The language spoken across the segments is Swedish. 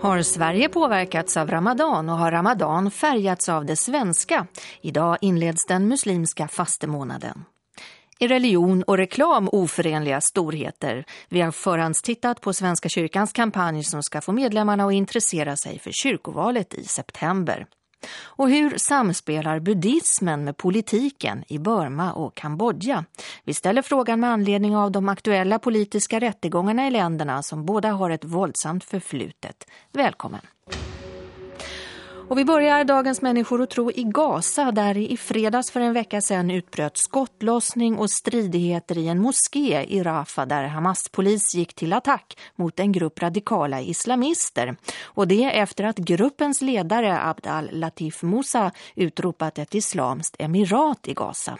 Har Sverige påverkats av Ramadan och har Ramadan färgats av det svenska? Idag inleds den muslimska fastemånaden. Är religion och reklam oförenliga storheter? Vi har förhandstittat på Svenska kyrkans kampanj som ska få medlemmarna att intressera sig för kyrkovalet i september. Och hur samspelar buddhismen med politiken i Burma och Kambodja? Vi ställer frågan med anledning av de aktuella politiska rättegångarna i länderna som båda har ett våldsamt förflutet. Välkommen! Och vi börjar dagens människor och tro i Gaza där i fredags för en vecka sedan utbröt skottlossning och stridigheter i en moské i Rafah där Hamas-polis gick till attack mot en grupp radikala islamister. Och det efter att gruppens ledare Abd al-Latif Musa utropat ett islamskt emirat i Gaza.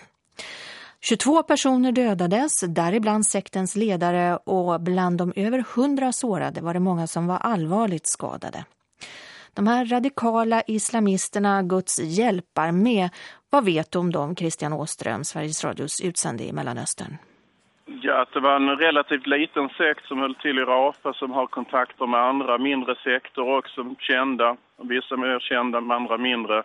22 personer dödades, däribland sektens ledare och bland de över 100 sårade var det många som var allvarligt skadade. De här radikala islamisterna, Guds hjälpar med. Vad vet du om dem, Christian Åström, Sveriges Radios utsände i Mellanöstern? Ja, att det var en relativt liten sekt som höll till i Rafa som har kontakter med andra mindre sektor också kända. Vissa mer kända, andra mindre.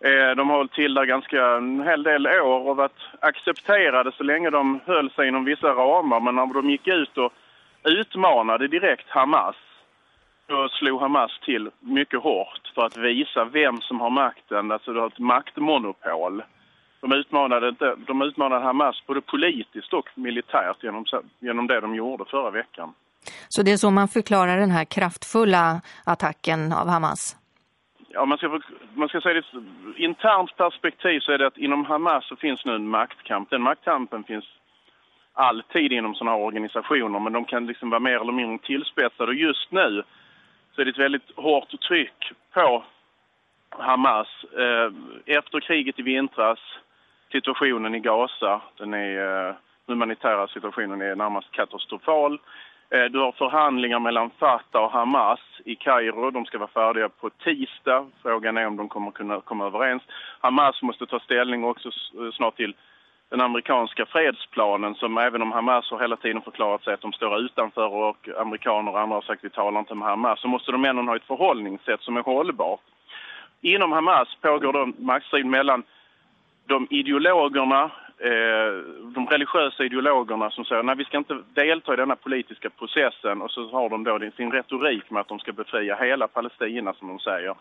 Eh, de har hållit till där ganska en hel del år och varit accepterade så länge de höll sig inom vissa ramar. Men när de gick ut och utmanade direkt Hamas då slog Hamas till mycket hårt för att visa vem som har makten, alltså det har ett maktmonopol. De utmanade, de utmanade Hamas både politiskt och militärt genom, genom det de gjorde förra veckan. Så det är så man förklarar den här kraftfulla attacken av Hamas? Ja, man ska, man ska säga det internt perspektiv så är det att inom Hamas så finns nu en maktkamp. Den maktkampen finns alltid inom sådana här organisationer men de kan liksom vara mer eller mindre tillspetsade och just nu så är det ett väldigt hårt tryck på Hamas. Eh, efter kriget i vintras, situationen i Gaza, den är, eh, humanitära situationen är närmast katastrofal. Eh, du har förhandlingar mellan Fatah och Hamas i Kairo. De ska vara färdiga på tisdag. Frågan är om de kommer kunna komma överens. Hamas måste ta ställning också snart till den amerikanska fredsplanen som även om Hamas har hela tiden förklarat sig att de står utanför och amerikaner och andra har sagt att vi talar inte med Hamas så måste de ändå ha ett förhållningssätt som är hållbart. Inom Hamas pågår då maktstrid mellan de ideologerna, eh, de religiösa ideologerna som säger att vi ska inte delta i denna politiska processen och så har de då sin retorik med att de ska befria hela Palestina som de säger.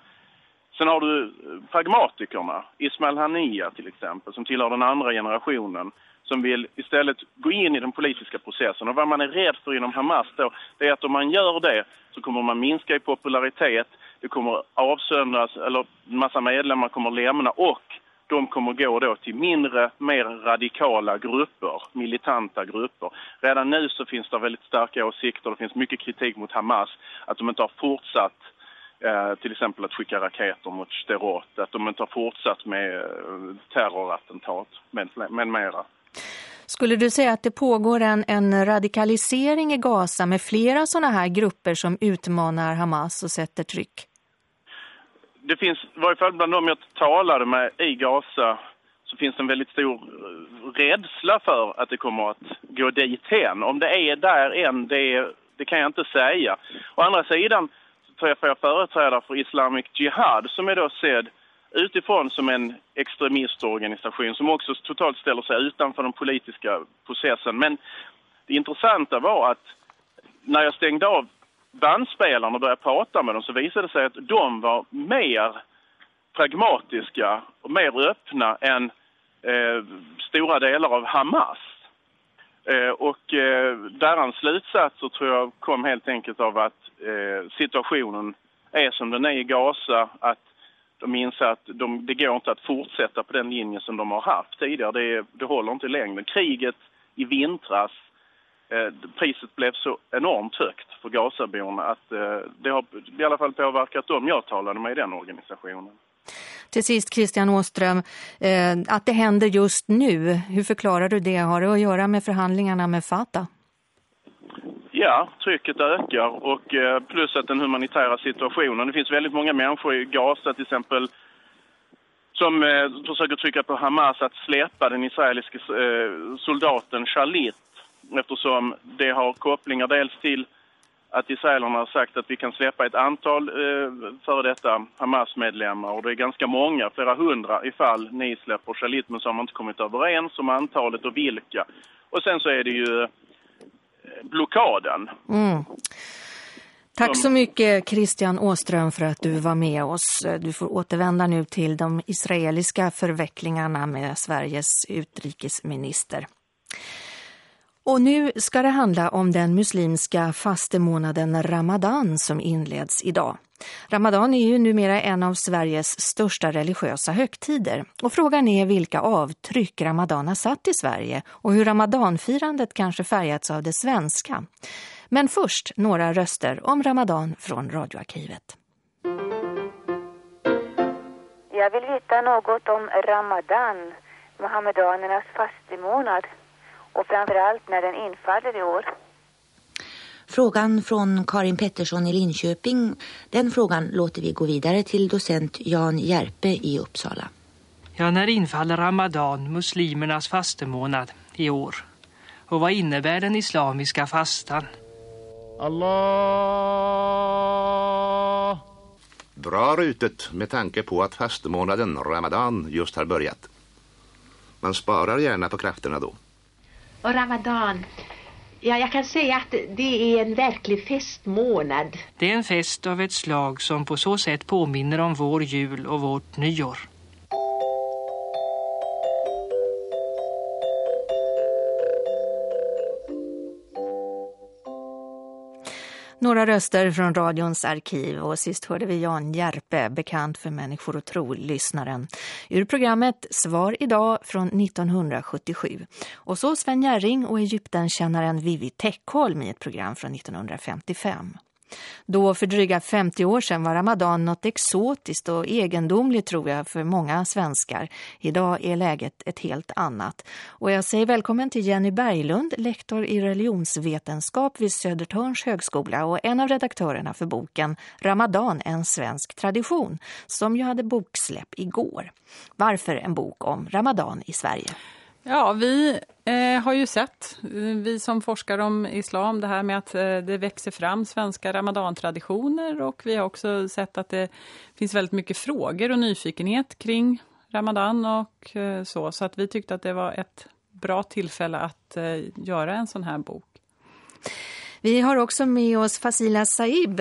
Sen har du eh, pragmatikerna, Ismail Hania till exempel, som tillhör den andra generationen som vill istället gå in i den politiska processen. Och vad man är rädd för inom Hamas då, det är att om man gör det så kommer man minska i popularitet, det kommer avsöndras, eller en massa medlemmar kommer lämna och de kommer gå då till mindre, mer radikala grupper, militanta grupper. Redan nu så finns det väldigt starka åsikter, det finns mycket kritik mot Hamas, att de inte har fortsatt Eh, till exempel att skicka raketer mot Sterot, att de inte har fortsatt med eh, terrorattentat med, med mera. Skulle du säga att det pågår en, en radikalisering i Gaza med flera sådana här grupper som utmanar Hamas och sätter tryck? Det finns, i varje fall bland de jag talade med i Gaza så finns det en väldigt stor eh, rädsla för att det kommer att gå dit hen. Om det är där än, det, det kan jag inte säga. Å andra sidan träffade jag företrädare för Islamic Jihad som är då sedd utifrån som en extremistorganisation som också totalt ställer sig utanför den politiska processen. Men det intressanta var att när jag stängde av bandspelarna och började prata med dem så visade det sig att de var mer pragmatiska och mer öppna än eh, stora delar av Hamas. Eh, och eh, deras slutsatser tror jag kom helt enkelt av att eh, situationen är som den är i Gaza, att de inser att de, det går inte att fortsätta på den linje som de har haft tidigare. Det, det håller inte längre. Kriget i vintras, eh, priset blev så enormt högt för Gazaborna att eh, det har i alla fall påverkat dem jag talade med i den organisationen. Till sist Christian Åström, eh, att det händer just nu, hur förklarar du det? Har det att göra med förhandlingarna med Fatah? Ja, trycket ökar och eh, plus att den humanitära situationen. Det finns väldigt många människor i Gaza till exempel som eh, försöker trycka på Hamas att släppa den israeliska eh, soldaten Shalit eftersom det har kopplingar dels till att israelerna har sagt att vi kan släppa ett antal eh, före detta Hamas-medlemmar och det är ganska många, flera hundra ifall ni släpper Shalit men så har man inte kommit överens om antalet och vilka. Och sen så är det ju eh, blockaden. Mm. Tack så mycket Christian Åström för att du var med oss. Du får återvända nu till de israeliska förvecklingarna med Sveriges utrikesminister. Och nu ska det handla om den muslimska fastemånaden Ramadan som inleds idag. Ramadan är ju numera en av Sveriges största religiösa högtider och frågan är vilka avtryck Ramadan har satt i Sverige och hur Ramadanfirandet kanske färgats av det svenska. Men först några röster om Ramadan från radioarkivet. Jag vill veta något om Ramadan, Mohammedanernas fastemånad och framförallt när den infaller i år. Frågan från Karin Pettersson i Linköping, den frågan låter vi gå vidare till docent Jan Järpe i Uppsala. Ja, när infaller Ramadan, muslimernas fastemånad, i år? Och vad innebär den islamiska fastan? Allah! Bra rutet med tanke på att fastemånaden Ramadan just har börjat. Man sparar gärna på krafterna då. Och Ramadan, ja jag kan säga att det är en verklig festmånad. Det är en fest av ett slag som på så sätt påminner om vår jul och vårt nyår. Några röster från radions arkiv och sist hörde vi Jan Järpe, bekant för Människor och tro-lyssnaren. Ur programmet Svar idag från 1977. Och så Sven Järring och Egyptenkännaren Vivi Teckholm i ett program från 1955. Då för dryga 50 år sedan var Ramadan något exotiskt och egendomligt tror jag för många svenskar. Idag är läget ett helt annat. Och jag säger välkommen till Jenny Berglund, lektor i religionsvetenskap vid Södertörns högskola och en av redaktörerna för boken Ramadan, en svensk tradition, som ju hade boksläpp igår. Varför en bok om Ramadan i Sverige? Ja, vi eh, har ju sett, eh, vi som forskar om islam, det här med att eh, det växer fram svenska ramadan-traditioner och vi har också sett att det finns väldigt mycket frågor och nyfikenhet kring ramadan och eh, så. Så att vi tyckte att det var ett bra tillfälle att eh, göra en sån här bok. Vi har också med oss Fasila Saib,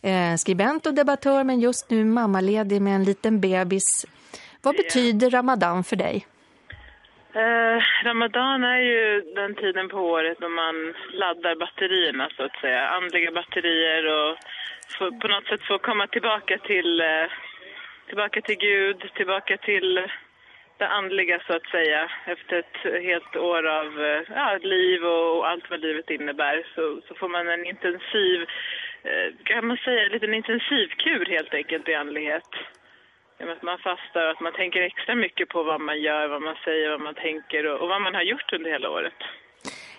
eh, skribent och debattör men just nu mammaledig med en liten bebis. Vad betyder ramadan för dig? Eh, Ramadan är ju den tiden på året då man laddar batterierna så att säga. Andliga batterier och får, på något sätt få komma tillbaka till, eh, tillbaka till Gud, tillbaka till det andliga så att säga. Efter ett helt år av eh, ja, liv och, och, allt vad livet innebär så, så får man en intensiv, eh, kan man säga, en liten intensivkur helt enkelt i andlighet att man fastar och att man tänker extra mycket på vad man gör, vad man säger, vad man tänker och, och vad man har gjort under hela året.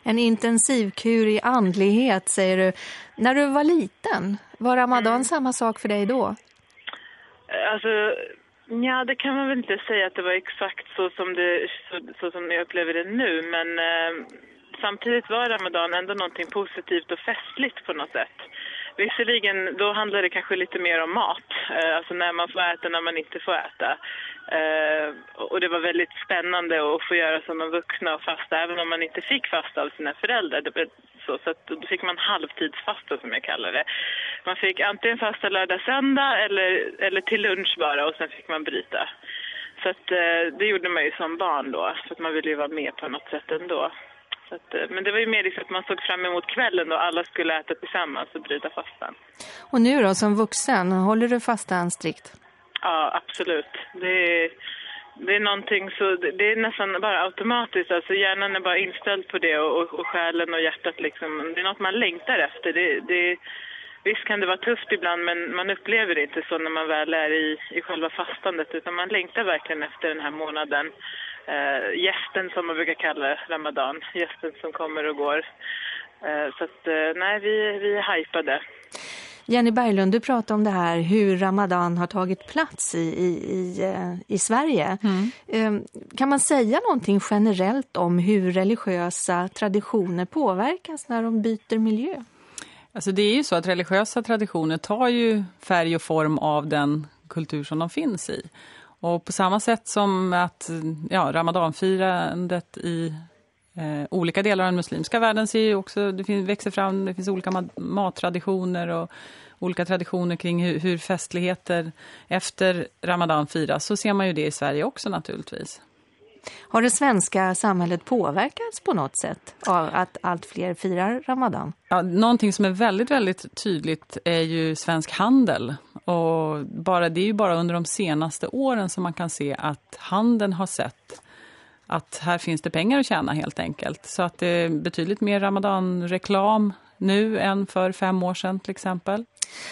En intensivkur i andlighet säger du. När du var liten, var Ramadan mm. samma sak för dig då? Alltså, ja det kan man väl inte säga att det var exakt så som, det, så, så som jag upplever det nu. Men eh, samtidigt var Ramadan ändå någonting positivt och festligt på något sätt. Visserligen, då handlar det kanske lite mer om mat. Eh, alltså när man får äta, när man inte får äta. Eh, och det var väldigt spännande att få göra som de vuxna och fasta, även om man inte fick fasta av sina föräldrar. Så, så att då fick man halvtidsfasta som jag kallar det. Man fick antingen fasta lördag, söndag eller, eller till lunch bara och sen fick man bryta. Så att, eh, det gjorde man ju som barn då, för att man ville ju vara med på något sätt ändå. Att, eh, men det var ju mer liksom att man såg fram emot kvällen då alla skulle äta tillsammans och bryta fastan. Och nu då som vuxen, håller du fastan strikt? Ja, absolut. Det är, det är någonting så, det är nästan bara automatiskt. Alltså hjärnan är bara inställd på det och, och, och själen och hjärtat liksom. Det är något man längtar efter. Det, det, visst kan det vara tufft ibland men man upplever det inte så när man väl är i, i själva fastandet. Utan man längtar verkligen efter den här månaden eh, gästen som man brukar kalla Ramadan, gästen som kommer och går. Eh, så att, eh, nej, vi, vi är hypade. Jenny Berglund, du pratade om det här hur Ramadan har tagit plats i, i, i, eh, i Sverige. Mm. Ehm, kan man säga någonting generellt om hur religiösa traditioner påverkas när de byter miljö? Alltså det är ju så att religiösa traditioner tar ju färg och form av den kultur som de finns i. Och på samma sätt som att ja, ramadanfirandet i eh, olika delar av den muslimska världen ser ju också, det finns, växer fram, det finns olika mat, mattraditioner och olika traditioner kring hur, hur festligheter efter ramadan firas, så ser man ju det i Sverige också naturligtvis. Har det svenska samhället påverkats på något sätt av att allt fler firar Ramadan? Ja, någonting som är väldigt, väldigt tydligt är ju svensk handel. Och bara, det är ju bara under de senaste åren som man kan se att handeln har sett att här finns det pengar att tjäna helt enkelt. Så att det är betydligt mer Ramadan-reklam nu än för fem år sedan till exempel.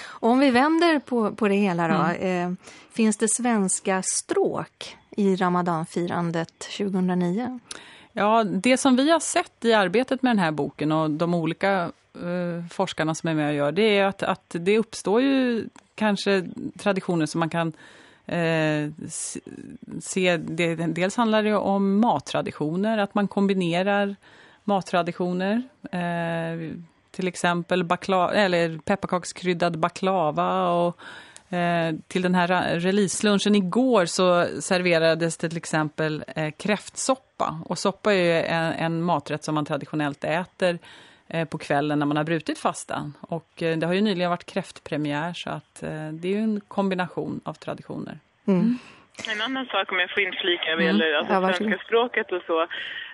Och om vi vänder på, på det hela då, mm. eh, finns det svenska stråk i ramadanfirandet 2009? Ja, det som vi har sett i arbetet med den här boken och de olika eh, forskarna som är med och gör, det är att, att det uppstår ju kanske traditioner som man kan eh, se. Det, dels handlar det om mattraditioner, att man kombinerar mattraditioner. Eh, till exempel bakla eller pepparkakskryddad baklava och till den här releaselunchen igår så serverades det till exempel eh, kräftsoppa. Och soppa är ju en, en maträtt som man traditionellt äter eh, på kvällen när man har brutit fastan. Och eh, det har ju nyligen varit kräftpremiär så att eh, det är ju en kombination av traditioner. Mm. En annan sak om jag får inflika vad mm. gäller alltså, ja, svenska språket och så.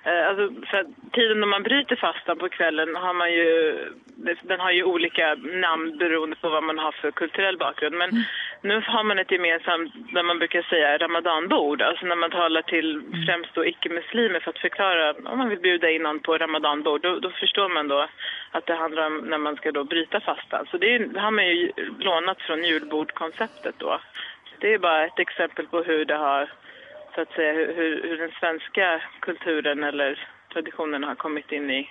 Eh, alltså, för tiden när man bryter fastan på kvällen har man ju, den har ju olika namn beroende på vad man har för kulturell bakgrund. Men mm. nu har man ett gemensamt, där man brukar säga ramadanbord. Alltså när man talar till mm. främst då icke-muslimer för att förklara om man vill bjuda in någon på ramadanbord. Då, då förstår man då att det handlar om när man ska då bryta fastan. Så det, är, det har man ju lånat från julbordkonceptet då. Det är bara ett exempel på hur det har, så att säga, hur, hur den svenska kulturen eller traditionen har kommit in i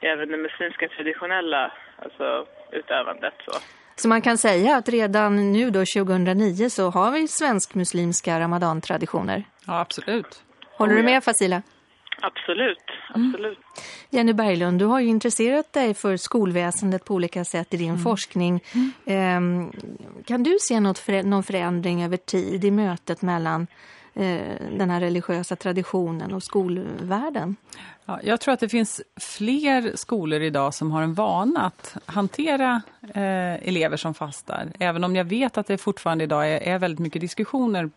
även det muslimska traditionella alltså, utövandet. Så. Så man kan säga att redan nu då 2009 så har vi svensk-muslimska ramadan-traditioner? Ja, absolut. Håller du med Fasila? Absolut, absolut. Mm. Jenny Berglund, du har ju intresserat dig för skolväsendet på olika sätt i din mm. forskning. Mm. kan du se något för, någon förändring över tid i mötet mellan den här religiösa traditionen och skolvärlden? Ja, jag tror att det finns fler skolor idag som har en vana att hantera eh, elever som fastar. Även om jag vet att det fortfarande idag är, är väldigt mycket diskussioner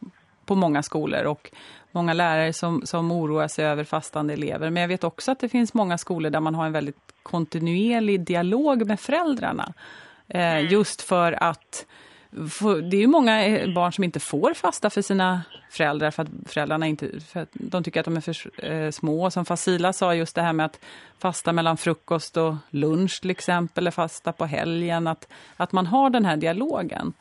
på många skolor och många lärare som, som oroar sig över fastande elever. Men jag vet också att det finns många skolor där man har en väldigt kontinuerlig dialog med föräldrarna. Eh, mm. just för att det är ju många eh, barn som inte får fasta för sina föräldrar för att föräldrarna inte för att de tycker att de är för eh, små. Som Fasila sa just det här med att fasta mellan frukost och lunch till exempel, eller fasta på helgen. Att, att man har den här dialogen.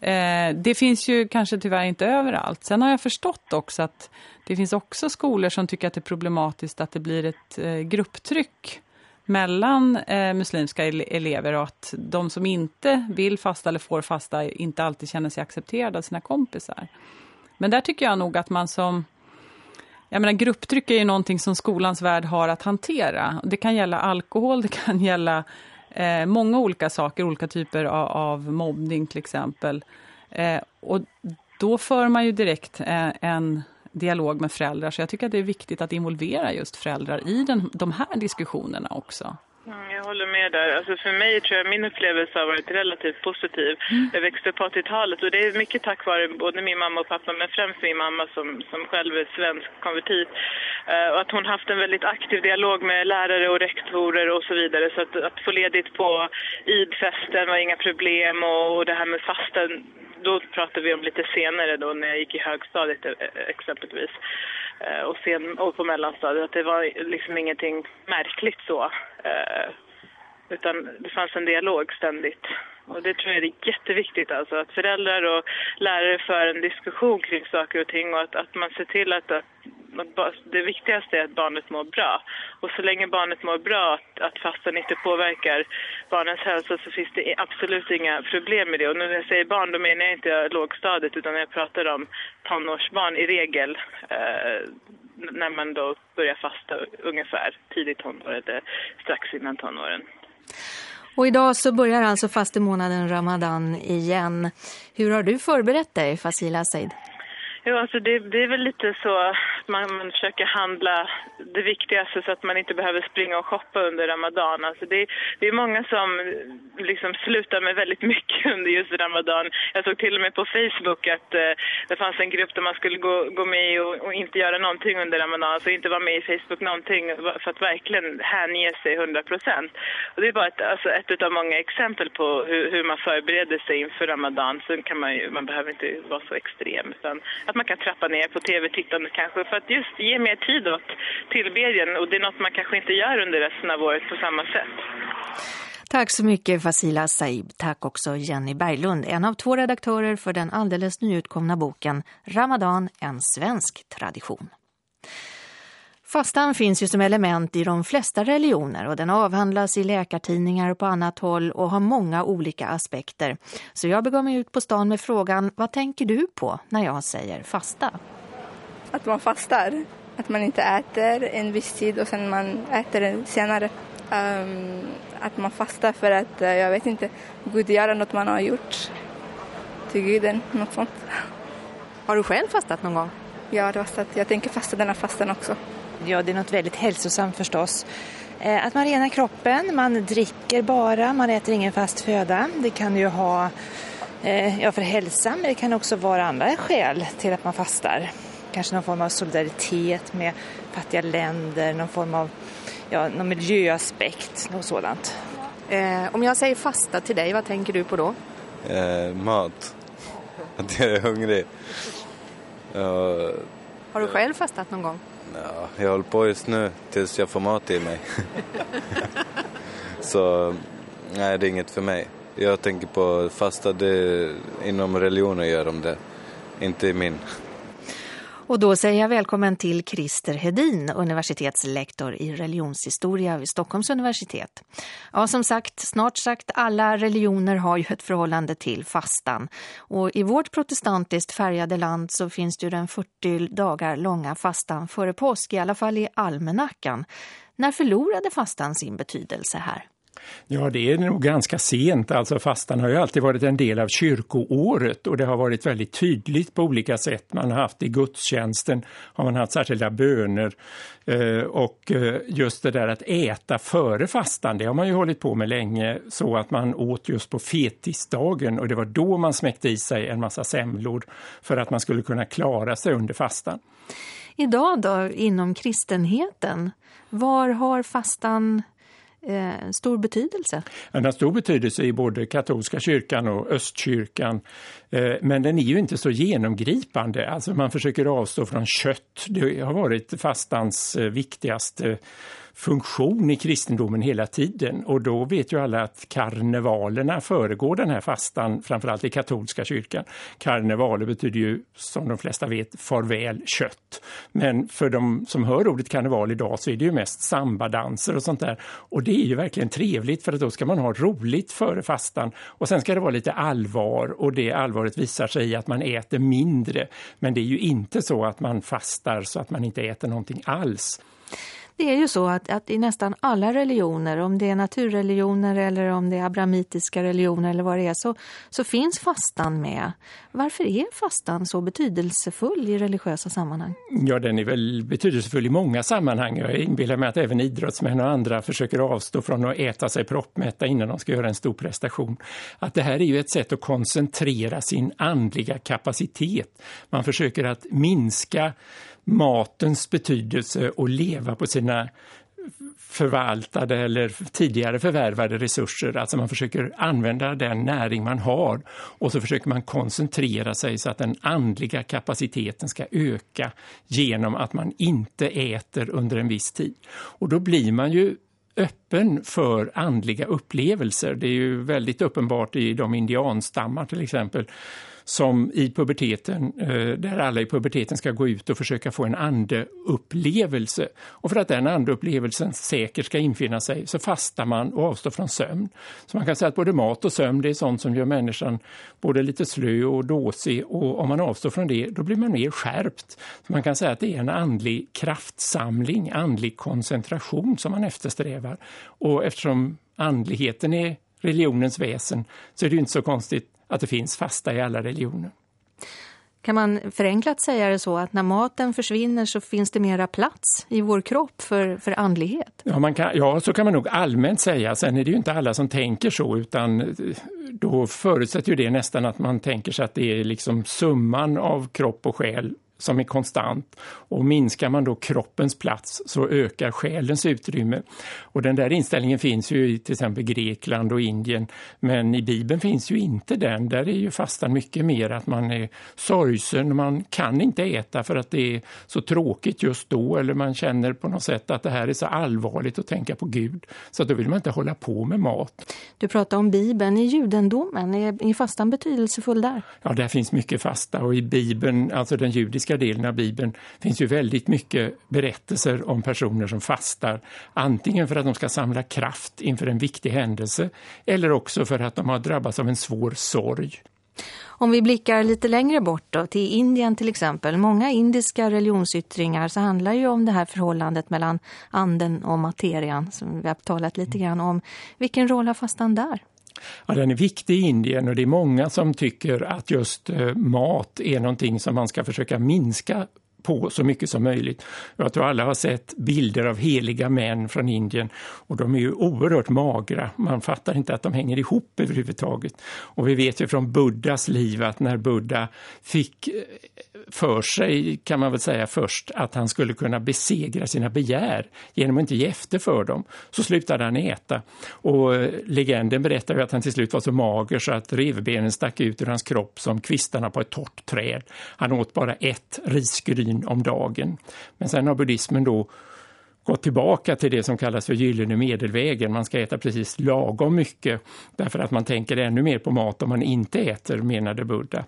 Eh, det finns ju kanske tyvärr inte överallt. Sen har jag förstått också att det finns också skolor som tycker att det är problematiskt att det blir ett grupptryck mellan eh, muslimska elever och att de som inte vill fasta eller får fasta inte alltid känner sig accepterade av sina kompisar. Men där tycker jag nog att man som... Jag menar, grupptryck är ju någonting som skolans värld har att hantera. Det kan gälla alkohol, det kan gälla eh, många olika saker, olika typer av, av mobbning till exempel. Eh, och då för man ju direkt eh, en dialog med föräldrar. Så jag tycker att det är viktigt att involvera just föräldrar i den, de här diskussionerna också. Mm, jag håller med där. Alltså för mig tror jag min upplevelse har varit relativt positiv. Mm. Jag växte upp på 80-talet och det är mycket tack vare både min mamma och pappa men främst min mamma som, som själv är svensk konvertit. Uh, och att hon haft en väldigt aktiv dialog med lärare och rektorer och så vidare. Så att, att få ledigt på idfesten var inga problem och, och det här med fasten då pratade vi om lite senare då när jag gick i högstadiet eh, exempelvis. Eh, och, sen, och på mellanstadiet att det var liksom ingenting märkligt så. Eh, utan det fanns en dialog ständigt. Och det tror jag är jätteviktigt alltså, att föräldrar och lärare för en diskussion kring saker och ting och att, att man ser till att, att det viktigaste är att barnet mår bra. Och så länge barnet mår bra, att, att fastan inte påverkar barnens hälsa så finns det absolut inga problem med det. Och när jag säger barn då menar jag inte lågstadiet utan jag pratar om tonårsbarn i regel. Eh, när man då börjar fasta ungefär tidigt tonår eller strax innan tonåren. Och idag så börjar alltså fastemånaden Ramadan igen. Hur har du förberett dig, Fasila Said? Jo, alltså det, det är väl lite så att man, man försöker handla det viktigaste så att man inte behöver springa och shoppa under Ramadan. Alltså det, det är många som liksom slutar med väldigt mycket under just Ramadan. Jag såg till och med på Facebook att eh, det fanns en grupp där man skulle gå, gå med och, och, inte göra någonting under Ramadan. Alltså inte vara med i Facebook någonting för att verkligen hänge sig 100 procent. Det är bara ett, alltså ett av många exempel på hur, hur man förbereder sig inför Ramadan. Sen kan man ju, man behöver inte vara så extrem utan att man kan trappa ner på tv-tittandet kanske för att just ge mer tid åt tillbedjan och det är något man kanske inte gör under resten av året på samma sätt. Tack så mycket Fasila Saib. Tack också Jenny Berglund, en av två redaktörer för den alldeles nyutkomna boken Ramadan, en svensk tradition. Fastan finns ju som element i de flesta religioner och den avhandlas i läkartidningar och på annat håll och har många olika aspekter. Så jag begav mig ut på stan med frågan, vad tänker du på när jag säger fasta? Att man fastar, att man inte äter en viss tid och sen man äter senare. Um, att man fastar för att, uh, jag vet inte, godgöra något man har gjort till guden, något sånt. Har du själv fastat någon gång? Jag har fastat, jag tänker fasta denna fastan också. Ja, det är något väldigt hälsosamt förstås. Eh, att man renar kroppen, man dricker bara, man äter ingen fast föda. Det kan ju ha eh, ja, för hälsan, men det kan också vara andra skäl till att man fastar. Kanske någon form av solidaritet med fattiga länder, någon form av ja, någon miljöaspekt, något sådant. Eh, om jag säger fasta till dig, vad tänker du på då? Eh, mat. Att jag är hungrig. Uh, Har du själv fastat någon gång? Ja, jag håller på just nu tills jag får mat i mig. Så nej, det är inget för mig. Jag tänker på fasta, det, inom religionen gör de det, inte i min. Och då säger jag välkommen till Christer Hedin, universitetslektor i religionshistoria vid Stockholms universitet. Ja, som sagt, snart sagt alla religioner har ju ett förhållande till fastan. Och i vårt protestantiskt färgade land så finns det ju den 40 dagar långa fastan före påsk, i alla fall i almanackan. När förlorade fastan sin betydelse här? Ja, det är nog ganska sent. Alltså fastan har ju alltid varit en del av kyrkoåret och det har varit väldigt tydligt på olika sätt. Man har haft i gudstjänsten, har man haft särskilda böner eh, och eh, just det där att äta före fastan, det har man ju hållit på med länge så att man åt just på fetisdagen och det var då man smäckte i sig en massa semlor för att man skulle kunna klara sig under fastan. Idag då, inom kristenheten, var har fastan eh, stor betydelse? Den har stor betydelse i både katolska kyrkan och östkyrkan. Eh, men den är ju inte så genomgripande. Alltså man försöker avstå från kött. Det har varit fastans eh, viktigaste funktion i kristendomen hela tiden och då vet ju alla att karnevalerna föregår den här fastan, framförallt i katolska kyrkan. Karnevaler betyder ju som de flesta vet farväl kött. Men för de som hör ordet karneval idag så är det ju mest sambadanser och sånt där. Och det är ju verkligen trevligt för att då ska man ha roligt före fastan och sen ska det vara lite allvar och det allvaret visar sig i att man äter mindre. Men det är ju inte så att man fastar så att man inte äter någonting alls. Det är ju så att, att, i nästan alla religioner, om det är naturreligioner eller om det är abramitiska religioner eller vad det är, så, så finns fastan med. Varför är fastan så betydelsefull i religiösa sammanhang? Ja, den är väl betydelsefull i många sammanhang. Jag inbillar mig att även idrottsmän och andra försöker avstå från att äta sig proppmätta innan de ska göra en stor prestation. Att det här är ju ett sätt att koncentrera sin andliga kapacitet. Man försöker att minska matens betydelse och leva på sina förvaltade eller tidigare förvärvade resurser. Alltså man försöker använda den näring man har och så försöker man koncentrera sig så att den andliga kapaciteten ska öka genom att man inte äter under en viss tid. Och då blir man ju öppen för andliga upplevelser. Det är ju väldigt uppenbart i de indianstammar till exempel som i puberteten, eh, där alla i puberteten ska gå ut och försöka få en andeupplevelse. Och för att den andeupplevelsen säkert ska infinna sig så fastar man och avstår från sömn. Så man kan säga att både mat och sömn det är sånt som gör människan både lite slö och dåsig och om man avstår från det då blir man mer skärpt. Så man kan säga att det är en andlig kraftsamling, andlig koncentration som man eftersträvar. Och eftersom andligheten är religionens väsen så är det inte så konstigt att det finns fasta i alla religioner. Kan man förenklat säga det så att när maten försvinner så finns det mera plats i vår kropp för, för andlighet? Ja, man kan, ja, så kan man nog allmänt säga. Sen är det ju inte alla som tänker så utan då förutsätter ju det nästan att man tänker sig att det är liksom summan av kropp och själ som är konstant. Och minskar man då kroppens plats så ökar själens utrymme. Och den där inställningen finns ju i till exempel Grekland och Indien. Men i Bibeln finns ju inte den. Där är ju fastan mycket mer att man är sorgsen. Man kan inte äta för att det är så tråkigt just då. Eller man känner på något sätt att det här är så allvarligt att tänka på Gud. Så då vill man inte hålla på med mat. Du pratar om Bibeln. I judendomen, är, är fastan betydelsefull där? Ja, där finns mycket fasta. Och i Bibeln, alltså den judiska judiska delen av Bibeln finns ju väldigt mycket berättelser om personer som fastar. Antingen för att de ska samla kraft inför en viktig händelse eller också för att de har drabbats av en svår sorg. Om vi blickar lite längre bort då, till Indien till exempel. Många indiska religionsyttringar så handlar ju om det här förhållandet mellan anden och materian som vi har talat lite grann om. Vilken roll har fastan där? Ja, den är viktig i Indien och det är många som tycker att just eh, mat är någonting som man ska försöka minska på så mycket som möjligt. Jag tror alla har sett bilder av heliga män från Indien och de är ju oerhört magra. Man fattar inte att de hänger ihop överhuvudtaget. Och vi vet ju från Buddhas liv att när Buddha fick eh, för sig kan man väl säga först att han skulle kunna besegra sina begär genom att inte ge efter för dem. Så slutade han äta. Och eh, legenden berättar ju att han till slut var så mager så att revbenen stack ut ur hans kropp som kvistarna på ett torrt träd. Han åt bara ett risgryn om dagen. Men sen har buddhismen då gått tillbaka till det som kallas för gyllene medelvägen. Man ska äta precis lagom mycket därför att man tänker ännu mer på mat om man inte äter, menade Buddha.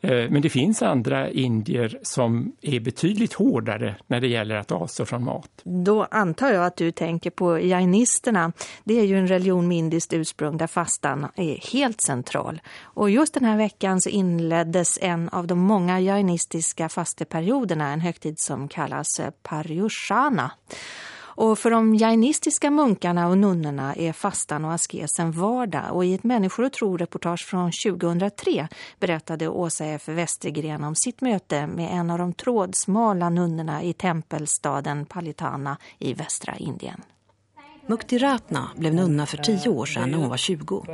Eh, men det finns andra indier som är betydligt hårdare när det gäller att avstå från mat. Då antar jag att du tänker på jainisterna. Det är ju en religion med indiskt ursprung där fastan är helt central. Och just den här veckan så inleddes en av de många jainistiska fasteperioderna, en högtid som kallas eh, Paryushana. Och för de jainistiska munkarna och nunnorna är fastan och askesen vardag. Och i ett människor- och tro-reportage från 2003 berättade Åsa F. Westergren om sitt möte med en av de trådsmala nunnorna i tempelstaden Palitana i västra Indien. Mukti Ratna blev nunna för tio år sedan när hon var 20.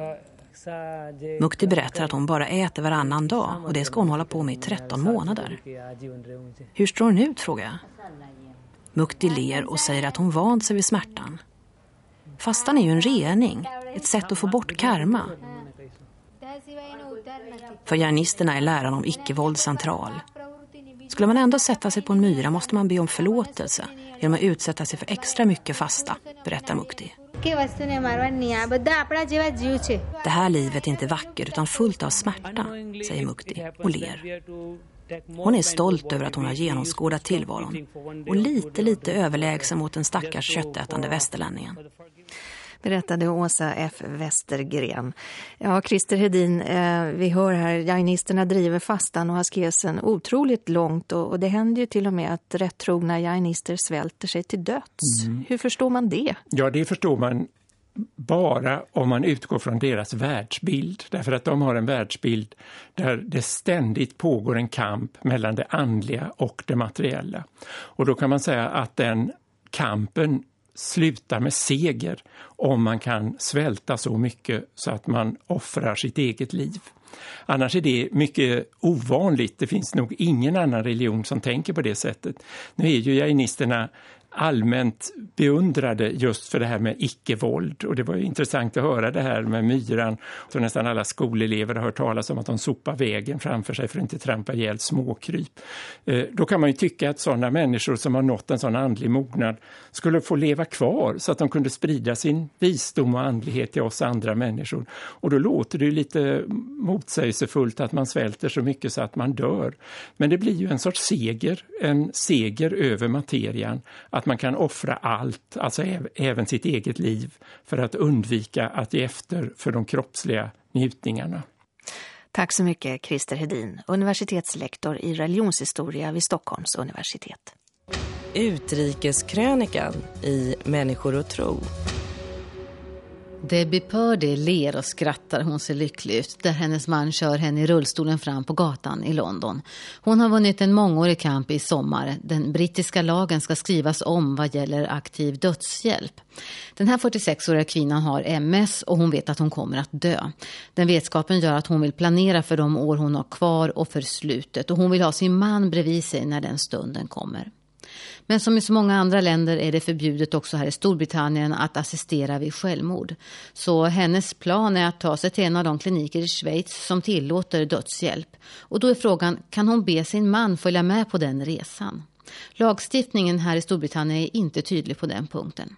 Mukti berättar att hon bara äter varannan dag och det ska hon hålla på med i 13 månader. Hur står hon ut, frågar jag. Mukti ler och säger att hon vant sig vid smärtan. Fastan är ju en rening, ett sätt att få bort karma. För järnisterna är läran om icke-våld central. Skulle man ändå sätta sig på en myra måste man be om förlåtelse genom att utsätta sig för extra mycket fasta, berättar Mukti. Det här livet är inte vackert utan fullt av smärta, säger Mukti och ler. Hon är stolt över att hon har genomskådat tillvaron och lite, lite överlägsen mot den stackars köttätande västerlänningen. Berättade Åsa F. Westergren. Ja, Christer Hedin, eh, vi hör här, jainisterna driver fastan och askesen otroligt långt och, och det händer ju till och med att rättrogna jainister svälter sig till döds. Mm. Hur förstår man det? Ja, det förstår man bara om man utgår från deras världsbild. Därför att de har en världsbild där det ständigt pågår en kamp mellan det andliga och det materiella. Och då kan man säga att den kampen slutar med seger om man kan svälta så mycket så att man offrar sitt eget liv. Annars är det mycket ovanligt. Det finns nog ingen annan religion som tänker på det sättet. Nu är ju jainisterna allmänt beundrade just för det här med icke-våld. Och det var ju intressant att höra det här med myran. Så nästan alla skolelever har hört talas om att de sopar vägen framför sig för att inte trampa ihjäl småkryp. Eh, då kan man ju tycka att sådana människor som har nått en sån andlig mognad skulle få leva kvar så att de kunde sprida sin visdom och andlighet till oss andra människor. Och då låter det ju lite motsägelsefullt att man svälter så mycket så att man dör. Men det blir ju en sorts seger, en seger över materian, att man kan offra allt, alltså även sitt eget liv, för att undvika att ge efter för de kroppsliga njutningarna. Tack så mycket Christer Hedin, universitetslektor i religionshistoria vid Stockholms universitet. Utrikeskrönikan i Människor och tro. Debbie Purdy ler och skrattar hon ser lycklig ut där hennes man kör henne i rullstolen fram på gatan i London. Hon har vunnit en mångårig kamp i sommar. Den brittiska lagen ska skrivas om vad gäller aktiv dödshjälp. Den här 46-åriga kvinnan har MS och hon vet att hon kommer att dö. Den vetskapen gör att hon vill planera för de år hon har kvar och för slutet. Och hon vill ha sin man bredvid sig när den stunden kommer. Men som i så många andra länder är det förbjudet också här i Storbritannien att assistera vid självmord. Så hennes plan är att ta sig till en av de kliniker i Schweiz som tillåter dödshjälp. Och då är frågan, kan hon be sin man följa med på den resan? Lagstiftningen här i Storbritannien är inte tydlig på den punkten.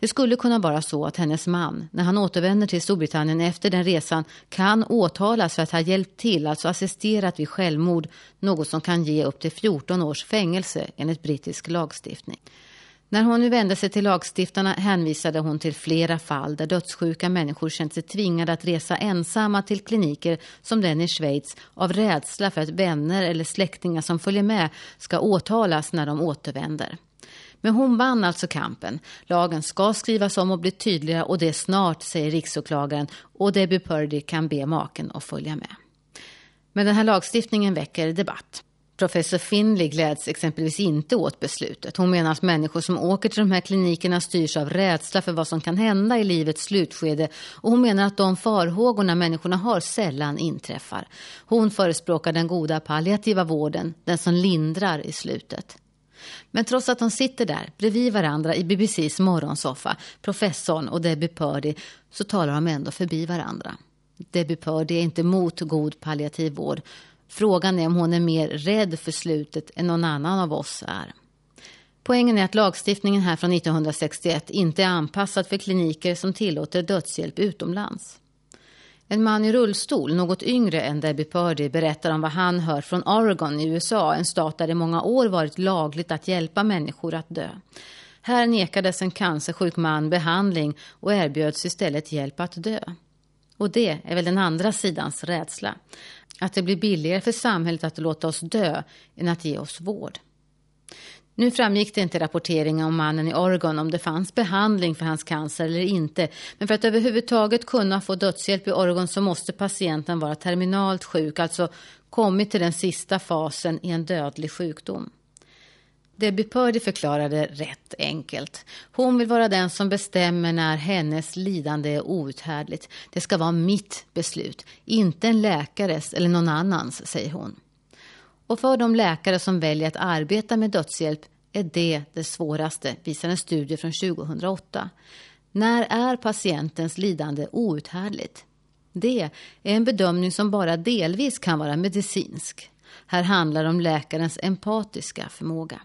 Det skulle kunna vara så att hennes man, när han återvänder till Storbritannien efter den resan, kan åtalas för att ha hjälpt till, alltså assisterat vid självmord, något som kan ge upp till 14 års fängelse enligt brittisk lagstiftning. När hon nu vände sig till lagstiftarna hänvisade hon till flera fall där dödssjuka människor känt sig tvingade att resa ensamma till kliniker som den i Schweiz av rädsla för att vänner eller släktingar som följer med ska åtalas när de återvänder. Men hon vann alltså kampen. Lagen ska skrivas om och bli tydligare och det snart, säger riksåklagaren. Och Debbie Purdy kan be maken att följa med. Men den här lagstiftningen väcker debatt. Professor Finley gläds exempelvis inte åt beslutet. Hon menar att människor som åker till de här klinikerna styrs av rädsla för vad som kan hända i livets slutskede. Och hon menar att de farhågorna människorna har sällan inträffar. Hon förespråkar den goda palliativa vården, den som lindrar i slutet. Men trots att de sitter där bredvid varandra i BBCs morgonsoffa, professorn och Debbie Purdy, så talar de ändå förbi varandra. Debbie Purdy är inte mot god palliativ vård. Frågan är om hon är mer rädd för slutet än någon annan av oss är. Poängen är att lagstiftningen här från 1961 inte är anpassad för kliniker som tillåter dödshjälp utomlands. En man i rullstol, något yngre än Debbie Purdy, berättar om vad han hör från Oregon i USA, en stat där det många år varit lagligt att hjälpa människor att dö. Här nekades en cancersjuk man behandling och erbjöds istället hjälp att dö. Och det är väl den andra sidans rädsla. Att det blir billigare för samhället att låta oss dö än att ge oss vård. Nu framgick det inte rapporteringen om mannen i Oregon om det fanns behandling för hans cancer eller inte. Men för att överhuvudtaget kunna få dödshjälp i Oregon så måste patienten vara terminalt sjuk, alltså kommit till den sista fasen i en dödlig sjukdom. Debbie Purdy förklarade rätt enkelt. Hon vill vara den som bestämmer när hennes lidande är outhärdligt. Det ska vara mitt beslut, inte en läkares eller någon annans, säger hon. Och för de läkare som väljer att arbeta med dödshjälp är det det svåraste, visar en studie från 2008. När är patientens lidande outhärdligt? Det är en bedömning som bara delvis kan vara medicinsk. Här handlar det om läkarens empatiska förmåga.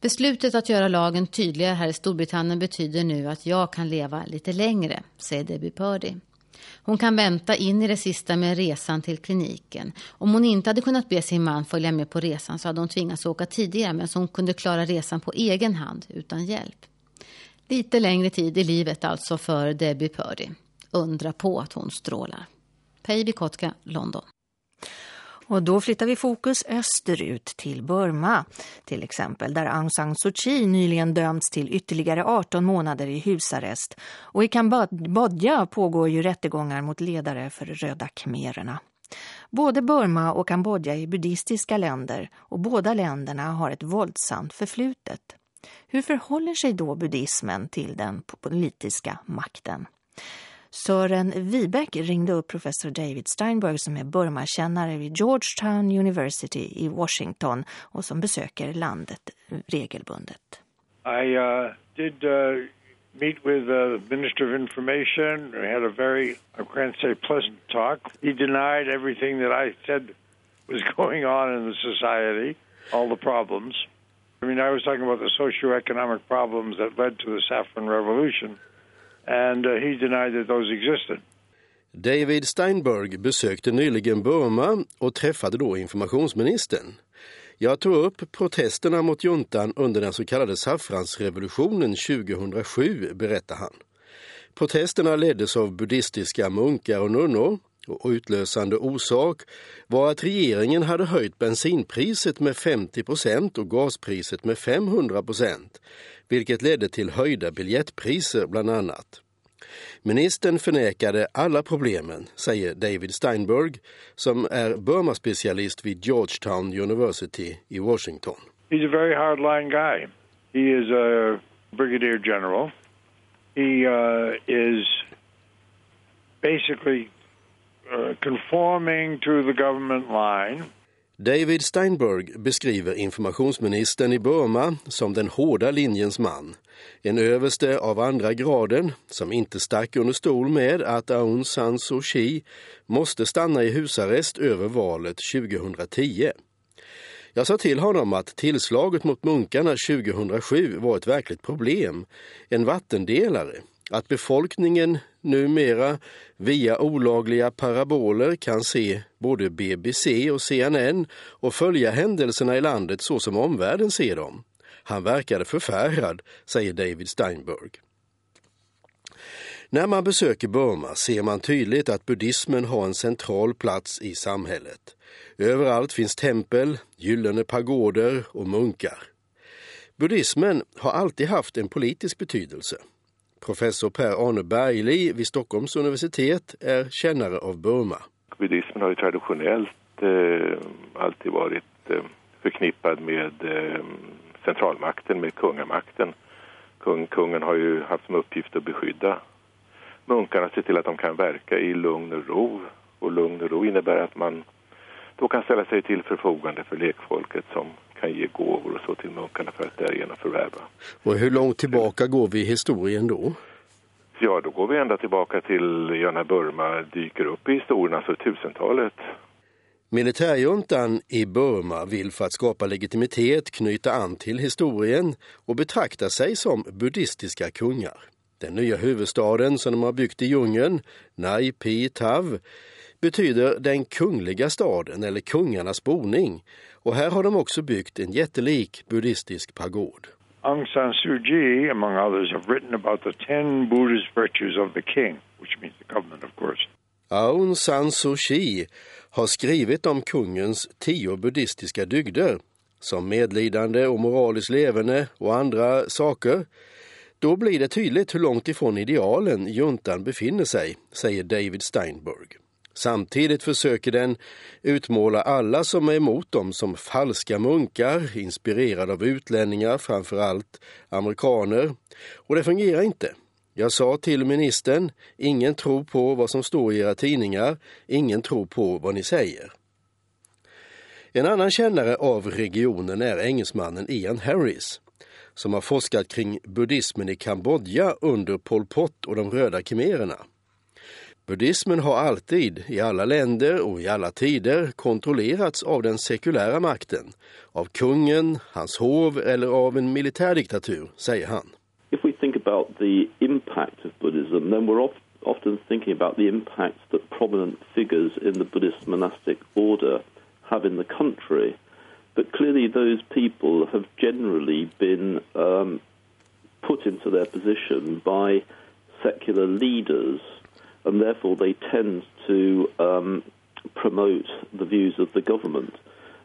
Beslutet att göra lagen tydligare här i Storbritannien betyder nu att jag kan leva lite längre, säger Debbie Purdy. Hon kan vänta in i det sista med resan till kliniken. Om hon inte hade kunnat be sin man följa med på resan så hade hon tvingats åka tidigare men så hon kunde klara resan på egen hand utan hjälp. Lite längre tid i livet alltså för Debbie Purdy. Undra på att hon strålar. Päivi Kotka, London. Och då flyttar vi fokus österut till Burma till exempel där Aung San Suu Kyi nyligen dömts till ytterligare 18 månader i husarrest. Och i Kambodja pågår ju rättegångar mot ledare för röda khmererna. Både Burma och Kambodja är buddhistiska länder och båda länderna har ett våldsamt förflutet. Hur förhåller sig då buddhismen till den politiska makten? Sören Wibeck ringde upp professor David Steinberg som är Burma-kännare vid Georgetown University i Washington och som besöker landet regelbundet. I uh, did uh, meet with the Minister of Information. We had a very, I can't say pleasant talk. He denied everything that I said was going on in the society, all the problems. I mean, I was talking about the socioeconomic problems that led to the Saffron Revolution, and uh, he denied that those existed. David Steinberg besökte nyligen Burma och träffade då informationsministern. Jag tog upp protesterna mot juntan under den så kallade saffransrevolutionen 2007, berättar han. Protesterna leddes av buddhistiska munkar och nunnor och utlösande orsak var att regeringen hade höjt bensinpriset med 50 procent och gaspriset med 500 procent, vilket ledde till höjda biljettpriser bland annat. Ministern förnekade alla problemen, säger David Steinberg, som är Burma-specialist vid Georgetown University i Washington. He's a very hardline guy. He is a brigadier general. He uh, is basically uh, conforming to the government line. David Steinberg beskriver informationsministern i Burma som den hårda linjens man. En överste av andra graden som inte stack under stol med att Aung San Suu Kyi måste stanna i husarrest över valet 2010. Jag sa till honom att tillslaget mot munkarna 2007 var ett verkligt problem, en vattendelare att befolkningen numera via olagliga paraboler kan se både BBC och CNN och följa händelserna i landet så som omvärlden ser dem. Han verkade förfärad, säger David Steinberg. När man besöker Burma ser man tydligt att buddhismen har en central plats i samhället. Överallt finns tempel, gyllene pagoder och munkar. Buddhismen har alltid haft en politisk betydelse. Professor Per-Arne Bergli vid Stockholms universitet är kännare av Burma. Buddhismen har ju traditionellt eh, alltid varit eh, förknippad med eh, centralmakten, med kungamakten. Kung, kungen har ju haft som uppgift att beskydda munkarna, se till att de kan verka i lugn och ro. Och lugn och ro innebär att man då kan ställa sig till förfogande för lekfolket som kan ge gåvor och så till munkarna för att därigenom förvärva. Och hur långt tillbaka går vi i historien då? Ja, då går vi ända tillbaka till när Burma dyker upp i historien, alltså tusentalet. Militärjuntan i Burma vill för att skapa legitimitet knyta an till historien och betrakta sig som buddhistiska kungar. Den nya huvudstaden som de har byggt i djungeln, Nai Pi Tav, betyder den kungliga staden eller kungarnas boning och här har de också byggt en jättelik buddhistisk pagod. Aung San Suu Kyi, among others, have written about the ten Buddhist virtues of the king, which means the government, of course. Aung San Suu Kyi har skrivit om kungens tio buddhistiska dygder, som medlidande och moraliskt levande och andra saker. Då blir det tydligt hur långt ifrån idealen juntan befinner sig, säger David Steinberg. Samtidigt försöker den utmåla alla som är emot dem som falska munkar, inspirerade av utlänningar, framförallt amerikaner. Och det fungerar inte. Jag sa till ministern, ingen tror på vad som står i era tidningar, ingen tror på vad ni säger. En annan kännare av regionen är engelsmannen Ian Harris som har forskat kring buddhismen i Kambodja under Pol Pot och de röda khmererna. Buddhismen har alltid, i alla länder och i alla tider, kontrollerats av den sekulära makten, av kungen, hans hov eller av en militärdiktatur, säger han. If we think about the impact of Buddhism, then we're often thinking about the impact that prominent figures in the Buddhist monastic order have in the country. But clearly those people have generally been um, put into their position by secular leaders and therefore they tend to um, promote the views of the government.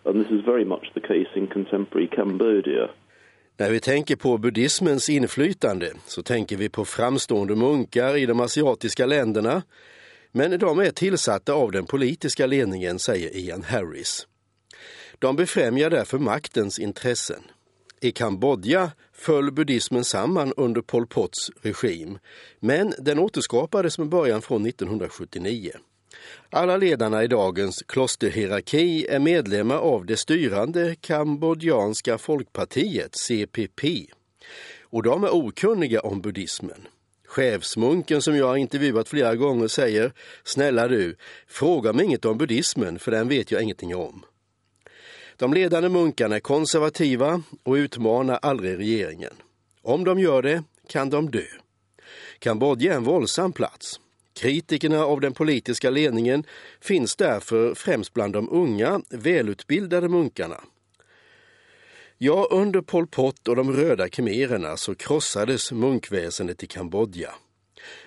And this is very much the case in contemporary Cambodia. När vi tänker på buddhismens inflytande så tänker vi på framstående munkar i de asiatiska länderna. Men de är tillsatta av den politiska ledningen, säger Ian Harris. De befrämjar därför maktens intressen. I Kambodja föll buddhismen samman under Pol Pots regim, men den återskapades med början från 1979. Alla ledarna i dagens klosterhierarki är medlemmar av det styrande kambodjanska folkpartiet, CPP. Och de är okunniga om buddhismen. Chefsmunken som jag har intervjuat flera gånger säger Snälla du, fråga mig inget om buddhismen för den vet jag ingenting om. De ledande munkarna är konservativa och utmanar aldrig regeringen. Om de gör det kan de dö. Kambodja är en våldsam plats. Kritikerna av den politiska ledningen finns därför främst bland de unga, välutbildade munkarna. Ja, under Pol Pot och de röda khmererna så krossades munkväsendet i Kambodja.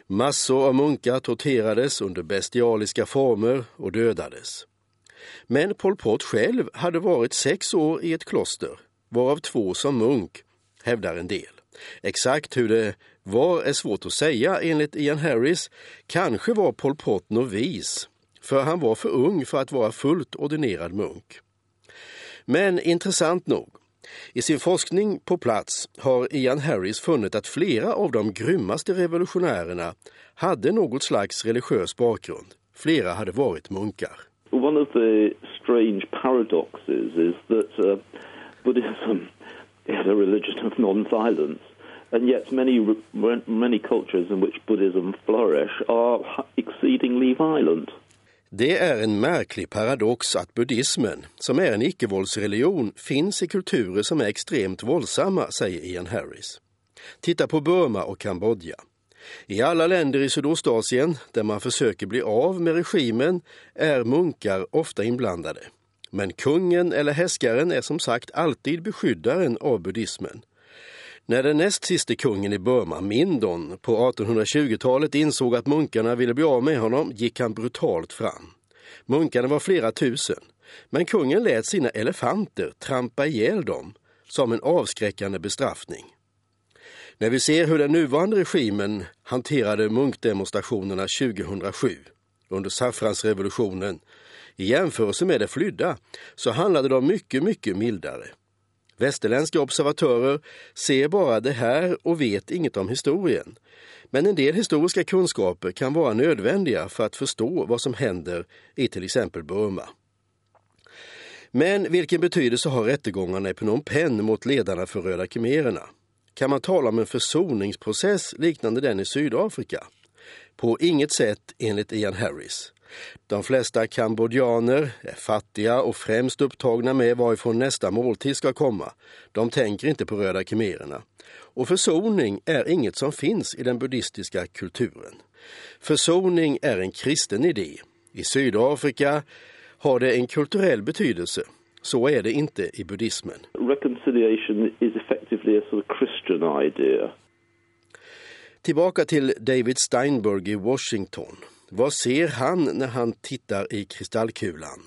Massor av munkar torterades under bestialiska former och dödades. Men Pol Pot själv hade varit sex år i ett kloster, varav två som munk, hävdar en del. Exakt hur det var är svårt att säga enligt Ian Harris. Kanske var Pol Pot novis, för han var för ung för att vara fullt ordinerad munk. Men intressant nog, i sin forskning på plats har Ian Harris funnit att flera av de grymmaste revolutionärerna hade något slags religiös bakgrund. Flera hade varit munkar. One of the strange paradoxes is that uh, Buddhism is a religion of non-violence, and yet many many cultures in which Buddhism flourish are exceedingly violent. Det är en märklig paradox att buddhismen, som är en icke-våldsreligion, finns i kulturer som är extremt våldsamma, säger Ian Harris. Titta på Burma och Kambodja. I alla länder i Sydostasien där man försöker bli av med regimen är munkar ofta inblandade. Men kungen eller häskaren är som sagt alltid beskyddaren av buddhismen. När den näst siste kungen i Burma, Mindon, på 1820-talet insåg att munkarna ville bli av med honom gick han brutalt fram. Munkarna var flera tusen, men kungen lät sina elefanter trampa ihjäl dem som en avskräckande bestraffning. När vi ser hur den nuvarande regimen hanterade munkdemonstrationerna 2007 under saffransrevolutionen i jämförelse med det flydda så handlade de mycket, mycket mildare. Västerländska observatörer ser bara det här och vet inget om historien. Men en del historiska kunskaper kan vara nödvändiga för att förstå vad som händer i till exempel Burma. Men vilken betydelse har rättegångarna i Phnom Penh mot ledarna för Röda khmererna? Kan man tala om en försoningsprocess liknande den i Sydafrika? På inget sätt enligt Ian Harris. De flesta kambodjaner är fattiga och främst upptagna med varifrån nästa måltid ska komma. De tänker inte på röda khmererna. Och försoning är inget som finns i den buddhistiska kulturen. Försoning är en kristen idé. I Sydafrika har det en kulturell betydelse. Så är det inte i buddhismen. Reconciliation is effectively a sort of Christian idea. Tillbaka till David Steinberg i Washington. Vad ser han när han tittar i kristallkulan?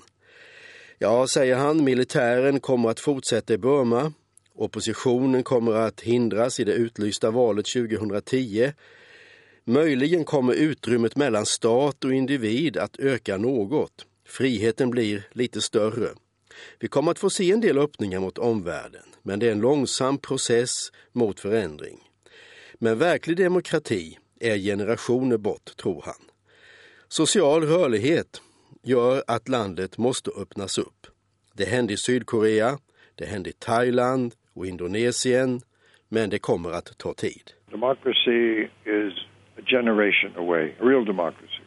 Ja, säger han, militären kommer att fortsätta i Burma. Oppositionen kommer att hindras i det utlysta valet 2010. Möjligen kommer utrymmet mellan stat och individ att öka något. Friheten blir lite större. Vi kommer att få se en del öppningar mot omvärlden, men det är en långsam process mot förändring. Men verklig demokrati är generationer bort, tror han. Social rörlighet gör att landet måste öppnas upp. Det hände i Sydkorea, det hände i Thailand och Indonesien, men det kommer att ta tid. Democracy is a generation away, a real democracy.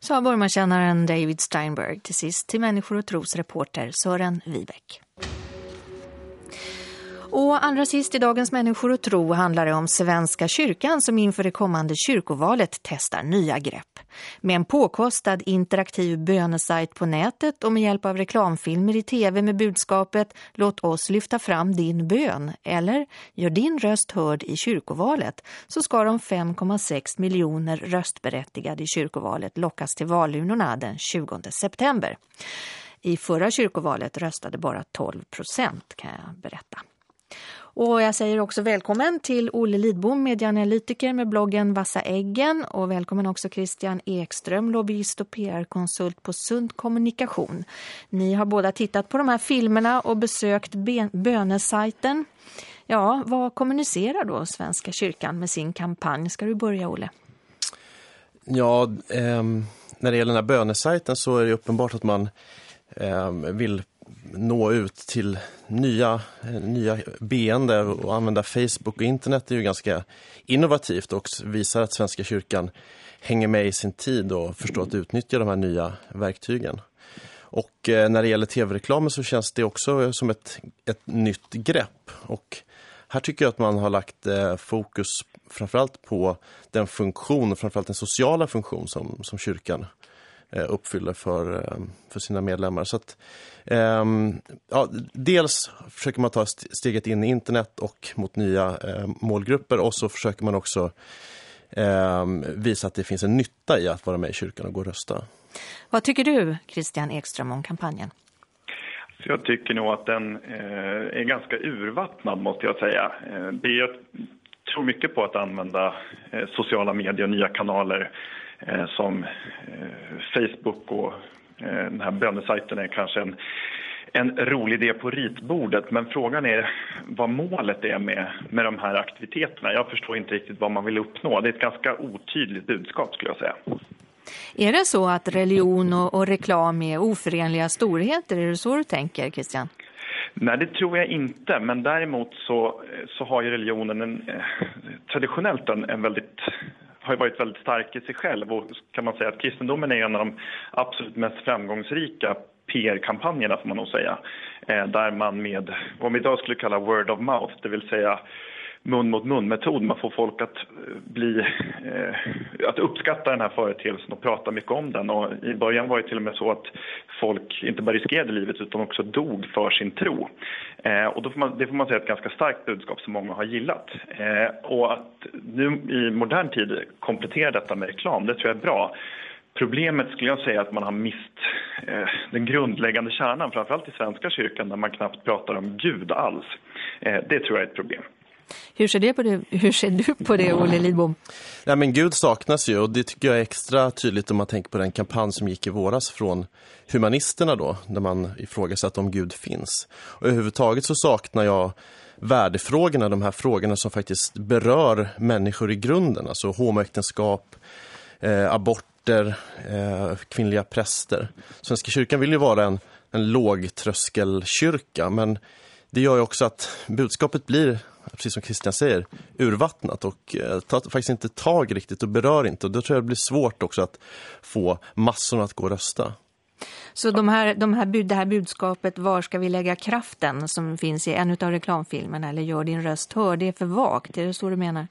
Sa Burmakännaren David Steinberg till sist till Människor och tros reporter Sören Vibeck. Och allra sist i dagens Människor och tro handlar det om Svenska kyrkan som inför det kommande kyrkovalet testar nya grepp. Med en påkostad interaktiv bönesajt på nätet och med hjälp av reklamfilmer i tv med budskapet Låt oss lyfta fram din bön eller Gör din röst hörd i kyrkovalet så ska de 5,6 miljoner röstberättigade i kyrkovalet lockas till valurnorna den 20 september. I förra kyrkovalet röstade bara 12 procent kan jag berätta. Och jag säger också välkommen till Olle Lidbom, medieanalytiker med bloggen Vassa Äggen. Och välkommen också Christian Ekström, lobbyist och PR-konsult på Sund Kommunikation. Ni har båda tittat på de här filmerna och besökt bönesajten. Ja, vad kommunicerar då Svenska kyrkan med sin kampanj? Ska du börja, Olle? Ja, eh, när det gäller den här bönesajten så är det uppenbart att man eh, vill nå ut till nya, eh, nya beende och använda Facebook och internet är ju ganska innovativt och visar att Svenska kyrkan hänger med i sin tid och förstår att utnyttja de här nya verktygen. Och eh, när det gäller tv-reklamen så känns det också eh, som ett, ett nytt grepp. Och här tycker jag att man har lagt fokus framförallt på den funktion, framförallt den sociala funktion som, som kyrkan uppfyller för, eh, för sina medlemmar. Så att, ehm, ja, dels försöker man ta steget in i internet och mot nya eh, målgrupper och så försöker man också ehm, visa att det finns en nytta i att vara med i kyrkan och gå och rösta. Vad tycker du, Christian Ekström, om kampanjen? Så jag tycker nog att den eh, är ganska urvattnad måste jag säga. Eh, det är, jag tror mycket på att använda eh, sociala medier och nya kanaler eh, som eh, Facebook och eh, den här bönesajten är kanske en, en rolig idé på ritbordet. Men frågan är vad målet är med, med de här aktiviteterna. Jag förstår inte riktigt vad man vill uppnå. Det är ett ganska otydligt budskap skulle jag säga. Är det så att religion och, och reklam är oförenliga storheter? Är det så du tänker, Christian? Nej, det tror jag inte. Men däremot så, så har ju religionen en, eh, traditionellt en, en väldigt har varit väldigt stark i sig själv och kan man säga att kristendomen är en av de absolut mest framgångsrika PR-kampanjerna får man nog säga. Eh, där man med vad vi idag skulle kalla word of mouth, det vill säga mun mot mun-metod. Man får folk att, eh, bli, eh, att uppskatta den här företeelsen och prata mycket om den. Och I början var det till och med så att folk inte bara riskerade livet utan också dog för sin tro. Eh, och då får man, det får man säga är ett ganska starkt budskap som många har gillat. Eh, och att nu i modern tid komplettera detta med reklam, det tror jag är bra. Problemet skulle jag säga är att man har mist eh, den grundläggande kärnan, framförallt i Svenska kyrkan där man knappt pratar om Gud alls. Eh, det tror jag är ett problem. Hur ser, det på det, hur ser du på det, Olle Lidbom? Nej, men Gud saknas ju och det tycker jag är extra tydligt om man tänker på den kampanj som gick i våras från humanisterna då, där man ifrågasatte om Gud finns. Och överhuvudtaget så saknar jag värdefrågorna, de här frågorna som faktiskt berör människor i grunden, alltså homoäktenskap, eh, aborter, eh, kvinnliga präster. Svenska kyrkan vill ju vara en, en lågtröskelkyrka, men det gör ju också att budskapet blir precis som Christian säger, urvattnat och eh, tar faktiskt inte tag riktigt och berör inte. Och då tror jag det blir svårt också att få massorna att gå och rösta. Så de här, de här, det här budskapet, var ska vi lägga kraften som finns i en av reklamfilmerna eller gör din röst hör, det är för vagt, är det så du menar?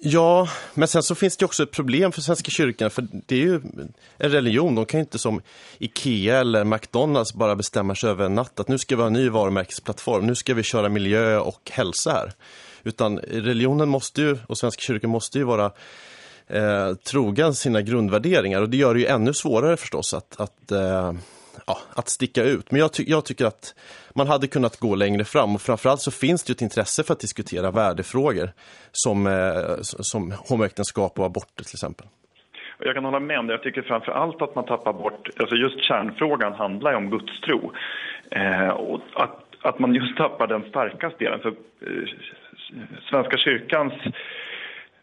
Ja, men sen så finns det också ett problem för Svenska kyrkan för det är ju en religion. De kan ju inte som Ikea eller McDonalds bara bestämma sig över en natt att nu ska vi ha en ny varumärkesplattform, nu ska vi köra miljö och hälsa här. Utan religionen måste ju, och Svenska kyrkan måste ju vara eh, trogen sina grundvärderingar och det gör det ju ännu svårare förstås att, att eh, ja, att sticka ut. Men jag, ty jag, tycker att man hade kunnat gå längre fram och framförallt så finns det ju ett intresse för att diskutera värdefrågor som, eh, som homoäktenskap och aborter till exempel. Jag kan hålla med om det. Jag tycker framför allt att man tappar bort, alltså just kärnfrågan handlar ju om gudstro. Eh, och att, att man just tappar den starkaste delen. För eh, Svenska kyrkans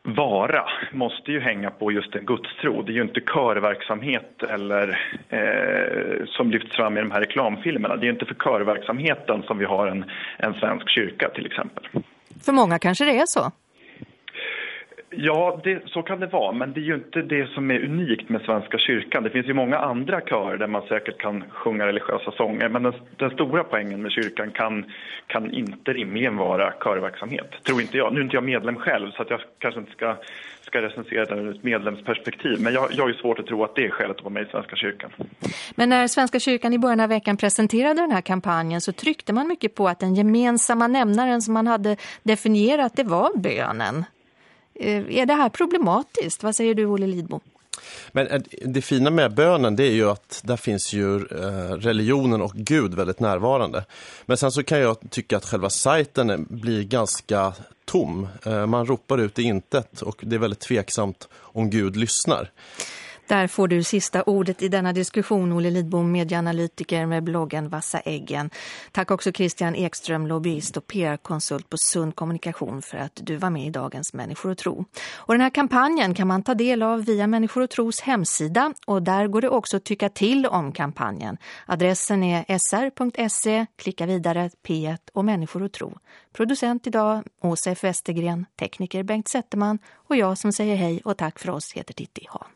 vara måste ju hänga på just en gudstro. Det är ju inte körverksamhet eller, eh, som lyfts fram i de här reklamfilmerna. Det är ju inte för körverksamheten som vi har en, en svensk kyrka till exempel. För många kanske det är så. Ja, det, så kan det vara, men det är ju inte det som är unikt med Svenska kyrkan. Det finns ju många andra körer där man säkert kan sjunga religiösa sånger, men den, den stora poängen med kyrkan kan, kan inte rimligen vara körverksamhet, tror inte jag. Nu är inte jag medlem själv, så att jag kanske inte ska, ska recensera den ur ett medlemsperspektiv, men jag, jag har ju svårt att tro att det är skälet att vara med i Svenska kyrkan. Men när Svenska kyrkan i början av veckan presenterade den här kampanjen så tryckte man mycket på att den gemensamma nämnaren som man hade definierat, det var bönen. Eh, är det här problematiskt? Vad säger du, Olle Lidbom? Men eh, det fina med bönen det är ju att där finns ju eh, religionen och Gud väldigt närvarande. Men sen så kan jag tycka att själva sajten blir ganska tom. Man ropar ut i intet och det är väldigt tveksamt om Gud lyssnar. Där får du sista ordet i denna diskussion, Olle Lidbom, medieanalytiker med bloggen Vassa äggen. Tack också Christian Ekström, lobbyist och PR-konsult på Sund kommunikation för att du var med i dagens Människor och tro. Och den här kampanjen kan man ta del av via Människor och tros hemsida och där går det också att tycka till om kampanjen. Adressen är sr.se, klicka vidare P1 och Människor och tro. Producent idag Åsa F. Westergren, tekniker Bengt Zetterman och jag som säger hej och tack för oss heter Titti Hahn.